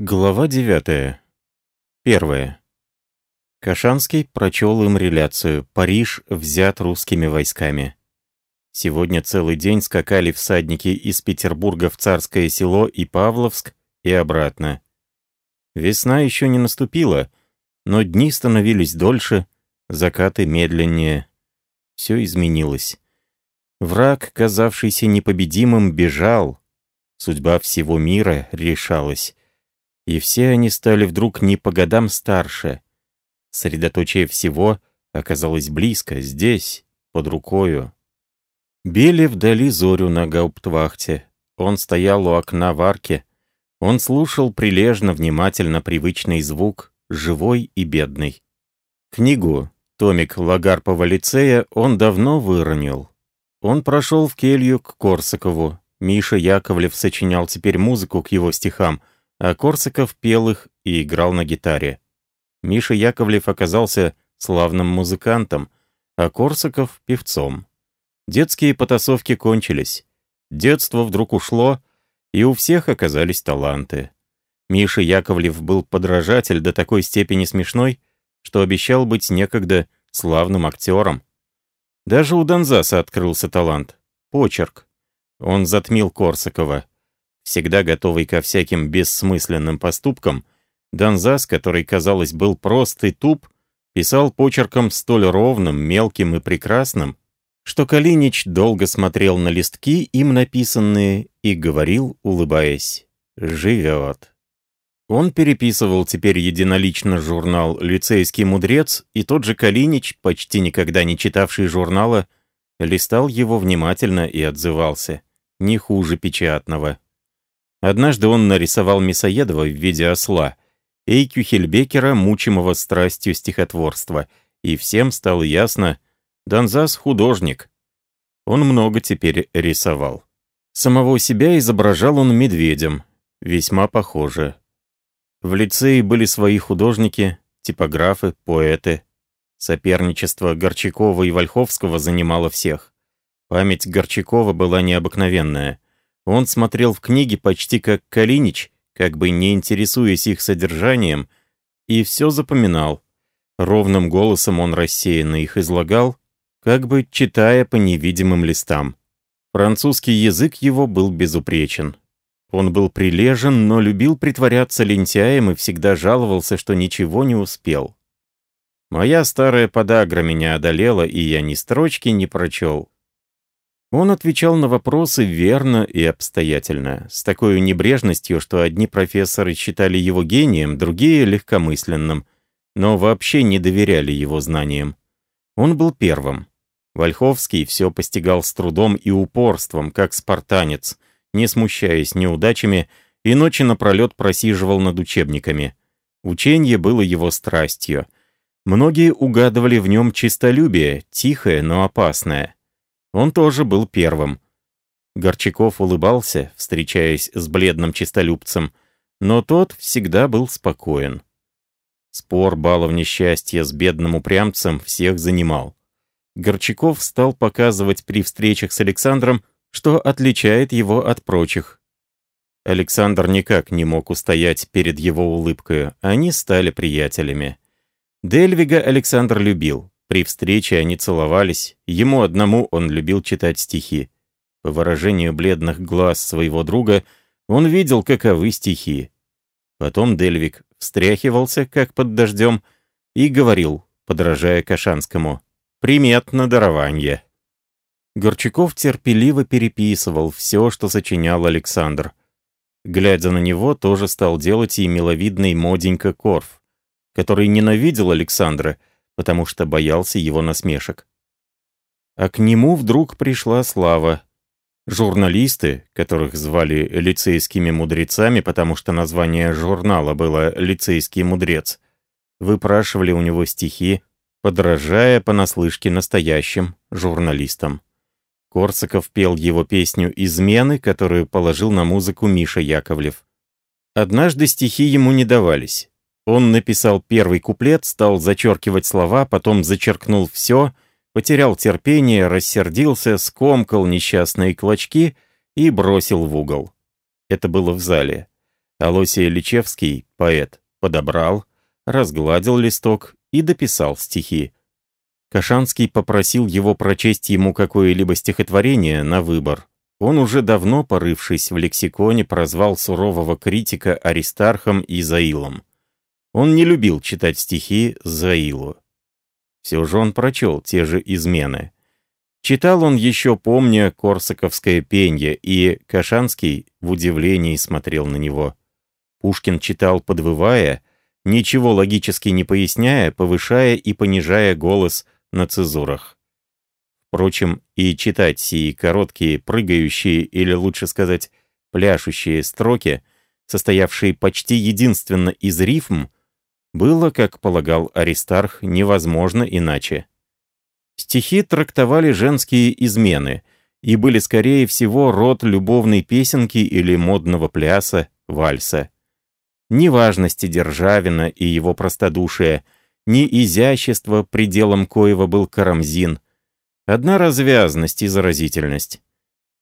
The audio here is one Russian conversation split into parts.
Глава 9. Первое. Кашанский прочел им реляцию. Париж взят русскими войсками. Сегодня целый день скакали всадники из Петербурга в Царское село и Павловск и обратно. Весна еще не наступила, но дни становились дольше, закаты медленнее. Все изменилось. Враг, казавшийся непобедимым, бежал. Судьба всего мира решалась и все они стали вдруг не по годам старше. Средоточие всего оказалось близко, здесь, под рукою. Бели вдали зорю на гауптвахте. Он стоял у окна в арке. Он слушал прилежно, внимательно привычный звук, живой и бедный. Книгу, томик Лагарпова лицея, он давно выронил. Он прошел в келью к Корсакову. Миша Яковлев сочинял теперь музыку к его стихам — а Корсаков пел их и играл на гитаре. Миша Яковлев оказался славным музыкантом, а Корсаков — певцом. Детские потасовки кончились. Детство вдруг ушло, и у всех оказались таланты. Миша Яковлев был подражатель до такой степени смешной, что обещал быть некогда славным актером. Даже у Донзаса открылся талант — почерк. Он затмил Корсакова — всегда готовый ко всяким бессмысленным поступкам, Донзас, который, казалось, был прост и туп, писал почерком столь ровным, мелким и прекрасным, что Калинич долго смотрел на листки, им написанные, и говорил, улыбаясь, «Живет». Он переписывал теперь единолично журнал «Лицейский мудрец», и тот же Калинич, почти никогда не читавший журнала, листал его внимательно и отзывался, не хуже печатного. Однажды он нарисовал Мясоедова в виде осла, Эйкю Хельбекера, мучимого страстью стихотворства, и всем стало ясно, Донзас — художник. Он много теперь рисовал. Самого себя изображал он медведем, весьма похоже. В лицее были свои художники, типографы, поэты. Соперничество Горчакова и Вольховского занимало всех. Память Горчакова была необыкновенная — он смотрел в книги почти как Калинич, как бы не интересуясь их содержанием, и все запоминал. Ровным голосом он рассеянно их излагал, как бы читая по невидимым листам. Французский язык его был безупречен. Он был прилежен, но любил притворяться лентяем и всегда жаловался, что ничего не успел. Моя старая подагра меня одолела, и я ни строчки не прочел. Он отвечал на вопросы верно и обстоятельно, с такой небрежностью, что одни профессоры считали его гением, другие — легкомысленным, но вообще не доверяли его знаниям. Он был первым. Вольховский все постигал с трудом и упорством, как спартанец, не смущаясь неудачами, и ночи напролет просиживал над учебниками. Учение было его страстью. Многие угадывали в нем чистолюбие, тихое, но опасное. Он тоже был первым. Горчаков улыбался, встречаясь с бледным чистолюбцем, но тот всегда был спокоен. Спор баловни счастья с бедным упрямцем всех занимал. Горчаков стал показывать при встречах с Александром, что отличает его от прочих. Александр никак не мог устоять перед его улыбкой, они стали приятелями. Дельвига Александр любил. При встрече они целовались, ему одному он любил читать стихи. По выражению бледных глаз своего друга он видел, каковы стихи. Потом Дельвик встряхивался, как под дождем, и говорил, подражая Кашанскому, «Приметно дарование». Горчаков терпеливо переписывал все, что сочинял Александр. Глядя на него, тоже стал делать и миловидный моденька Корф, который ненавидел Александра, потому что боялся его насмешек. А к нему вдруг пришла слава. Журналисты, которых звали лицейскими мудрецами, потому что название журнала было «Лицейский мудрец», выпрашивали у него стихи, подражая понаслышке настоящим журналистам. Корсаков пел его песню «Измены», которую положил на музыку Миша Яковлев. Однажды стихи ему не давались. Он написал первый куплет, стал зачеркивать слова, потом зачеркнул все, потерял терпение, рассердился, скомкал несчастные клочки и бросил в угол. Это было в зале. Алосий Личевский, поэт, подобрал, разгладил листок и дописал стихи. Кашанский попросил его прочесть ему какое-либо стихотворение на выбор. Он уже давно, порывшись в лексиконе, прозвал сурового критика Аристархом и Заилом. Он не любил читать стихи Заилу. Все же он прочел те же измены. Читал он еще, помня корсаковское пенье, и Кашанский в удивлении смотрел на него. Пушкин читал, подвывая, ничего логически не поясняя, повышая и понижая голос на цезурах. Впрочем, и читать сии короткие, прыгающие, или лучше сказать, пляшущие строки, состоявшие почти единственно из рифм, было, как полагал Аристарх, невозможно иначе. Стихи трактовали женские измены и были, скорее всего, род любовной песенки или модного пляса, вальса. Ни важности Державина и его простодушия, ни изящества, пределом коего был Карамзин. Одна развязность и заразительность.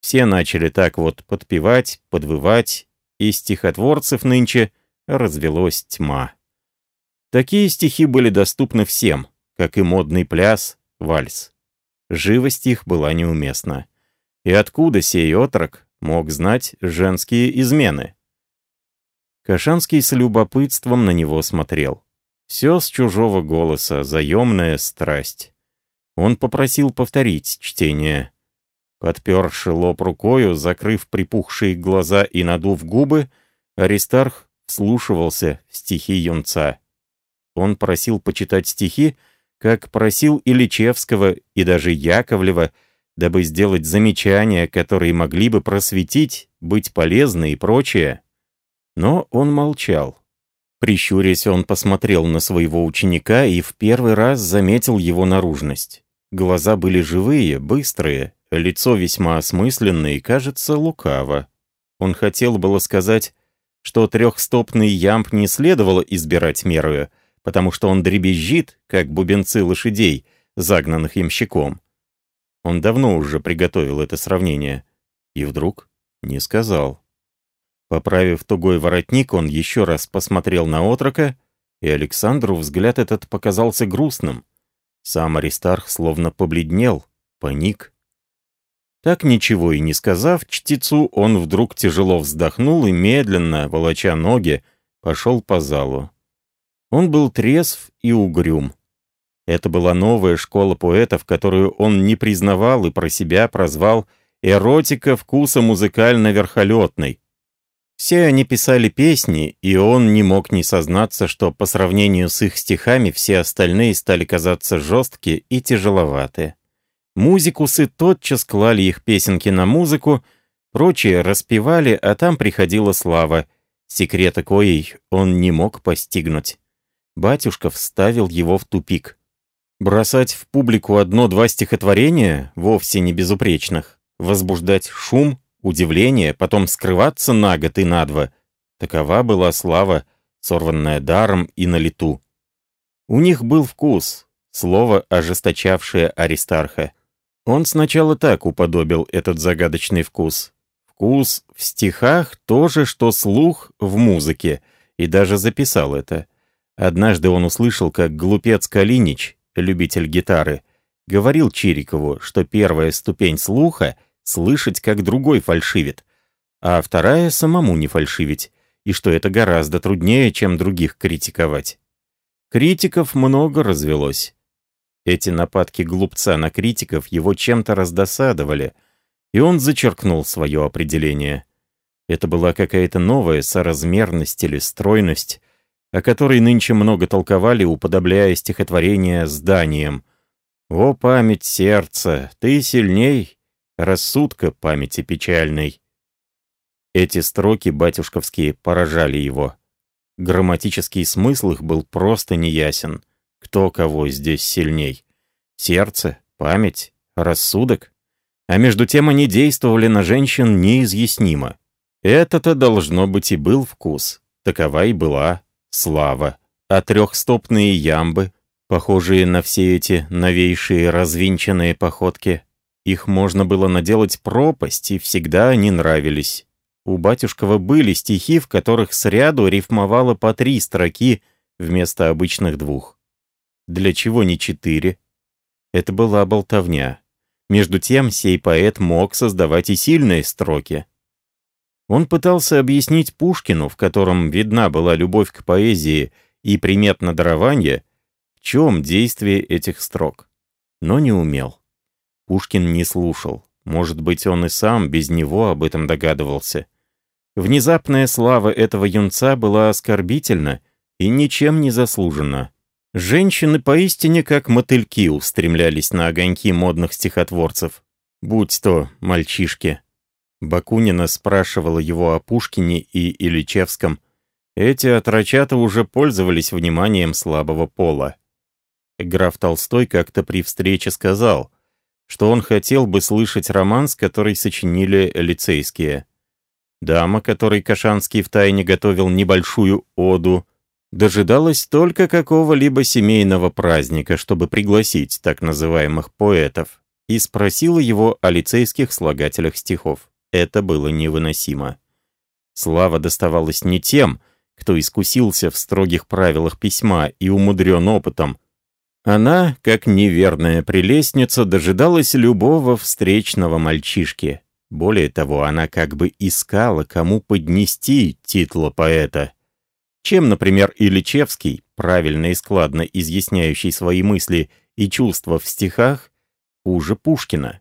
Все начали так вот подпевать, подвывать, и стихотворцев нынче развелось тьма. Такие стихи были доступны всем, как и модный пляс, вальс. Живость их была неуместна. И откуда сей отрок мог знать женские измены? Кашанский с любопытством на него смотрел. Все с чужого голоса, заемная страсть. Он попросил повторить чтение. Подперши лоб рукою, закрыв припухшие глаза и надув губы, Аристарх вслушивался в стихи юнца. Он просил почитать стихи, как просил Ильичевского и даже Яковлева, дабы сделать замечания, которые могли бы просветить, быть полезны и прочее. Но он молчал. Прищурясь, он посмотрел на своего ученика и в первый раз заметил его наружность. Глаза были живые, быстрые, лицо весьма осмысленное и, кажется, лукаво. Он хотел было сказать, что трехстопный ямб не следовало избирать мерою, потому что он дребезжит, как бубенцы лошадей, загнанных ямщиком. Он давно уже приготовил это сравнение. И вдруг не сказал. Поправив тугой воротник, он еще раз посмотрел на отрока, и Александру взгляд этот показался грустным. Сам Аристарх словно побледнел, паник. Так ничего и не сказав чтецу, он вдруг тяжело вздохнул и медленно, волоча ноги, пошел по залу. Он был трезв и угрюм. Это была новая школа поэтов, которую он не признавал и про себя прозвал «эротика вкуса музыкально-верхолетной». Все они писали песни, и он не мог не сознаться, что по сравнению с их стихами все остальные стали казаться жесткие и тяжеловатые. Музикусы тотчас клали их песенки на музыку, прочие распевали, а там приходила слава, секрета коей он не мог постигнуть батюшка вставил его в тупик. Бросать в публику одно-два стихотворения, вовсе не безупречных, возбуждать шум, удивление, потом скрываться на год и на два — такова была слава, сорванная даром и на лету. У них был вкус, слово, ожесточавшее Аристарха. Он сначала так уподобил этот загадочный вкус. Вкус в стихах — то же, что слух в музыке, и даже записал это — Однажды он услышал, как глупец Калинич, любитель гитары, говорил Чирикову, что первая ступень слуха — слышать, как другой фальшивит, а вторая — самому не фальшивить, и что это гораздо труднее, чем других критиковать. Критиков много развелось. Эти нападки глупца на критиков его чем-то раздосадовали, и он зачеркнул свое определение. Это была какая-то новая соразмерность или стройность, о которой нынче много толковали, уподобляя стихотворение зданием. «О, память сердца, ты сильней, рассудка памяти печальной». Эти строки батюшковские поражали его. Грамматический смысл их был просто неясен. Кто кого здесь сильней? Сердце, память, рассудок? А между тем они действовали на женщин неизъяснимо. Это-то должно быть и был вкус. Такова и была слава, а трехстопные ямбы, похожие на все эти новейшие развинченные походки, их можно было наделать пропасть, и всегда они нравились. у батюшкова были стихи, в которых сряду рифмовало по три строки вместо обычных двух. Для чего не четыре? Это была болтовня. Между тем, сей поэт мог создавать и сильные строки. Он пытался объяснить Пушкину, в котором видна была любовь к поэзии и приметно дарование, в чем действие этих строк, но не умел. Пушкин не слушал. Может быть, он и сам без него об этом догадывался. Внезапная слава этого юнца была оскорбительна и ничем не заслужена. Женщины поистине как мотыльки устремлялись на огоньки модных стихотворцев, будь то мальчишки. Бакунина спрашивала его о Пушкине и Ильичевском. Эти отрочата уже пользовались вниманием слабого пола. Граф Толстой как-то при встрече сказал, что он хотел бы слышать романс, который сочинили лицейские. Дама, которой Кашанский втайне готовил небольшую оду, дожидалась только какого-либо семейного праздника, чтобы пригласить так называемых поэтов, и спросила его о лицейских слагателях стихов. Это было невыносимо. Слава доставалась не тем, кто искусился в строгих правилах письма и умудрен опытом. Она, как неверная прелестница, дожидалась любого встречного мальчишки. Более того, она как бы искала, кому поднести титла поэта чем, например, Ильичевский, правильно и складно изъясняющий свои мысли и чувства в стихах, хуже Пушкина.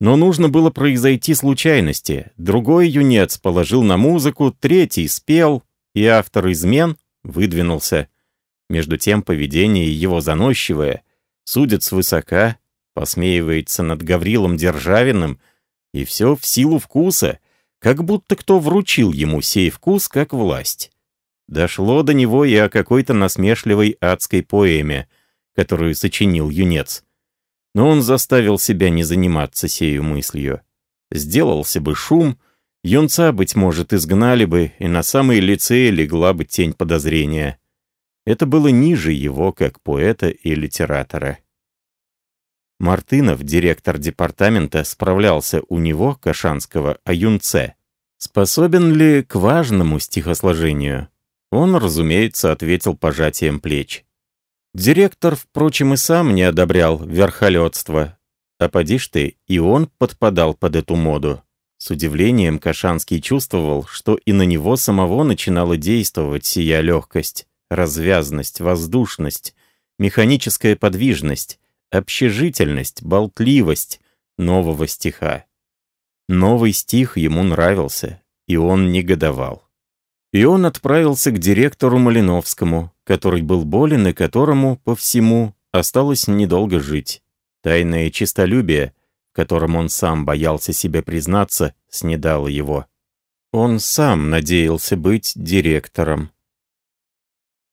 Но нужно было произойти случайности. Другой юнец положил на музыку, третий спел, и автор измен выдвинулся. Между тем поведение его заносчивое, судит свысока, посмеивается над Гаврилом Державиным, и все в силу вкуса, как будто кто вручил ему сей вкус как власть. Дошло до него и о какой-то насмешливой адской поэме, которую сочинил юнец. Но он заставил себя не заниматься сею мыслью. Сделался бы шум, юнца, быть может, изгнали бы, и на самой лице легла бы тень подозрения. Это было ниже его, как поэта и литератора. Мартынов, директор департамента, справлялся у него, Кашанского, о юнце. Способен ли к важному стихосложению? Он, разумеется, ответил пожатием плеч. Директор, впрочем, и сам не одобрял верхолетство. А поди ж ты, и он подпадал под эту моду. С удивлением Кашанский чувствовал, что и на него самого начинала действовать сия легкость, развязность, воздушность, механическая подвижность, общежительность, болтливость нового стиха. Новый стих ему нравился, и он негодовал. И он отправился к директору Малиновскому, который был болен и которому, по всему, осталось недолго жить. Тайное честолюбие, в котором он сам боялся себе признаться, снедало его. Он сам надеялся быть директором.